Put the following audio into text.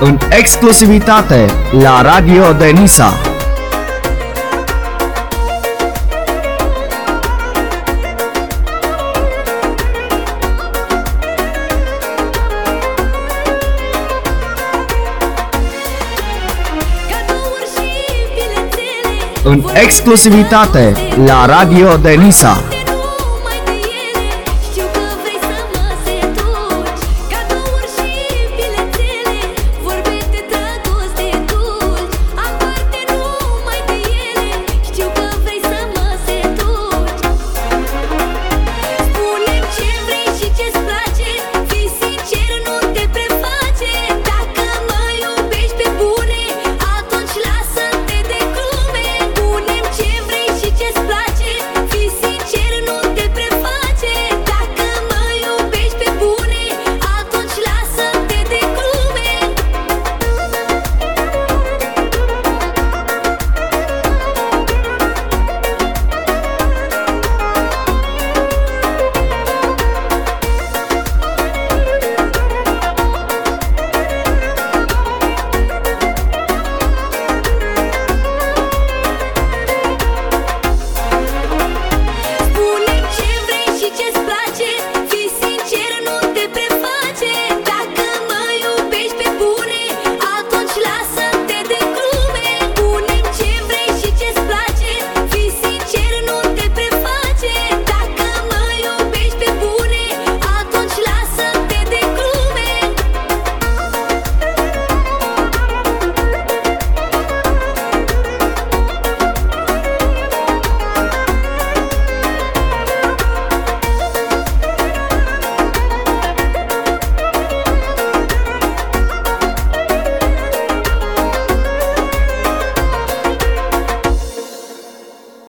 În exclusivitate la Radio Denisa. În exclusivitate la Radio Denisa.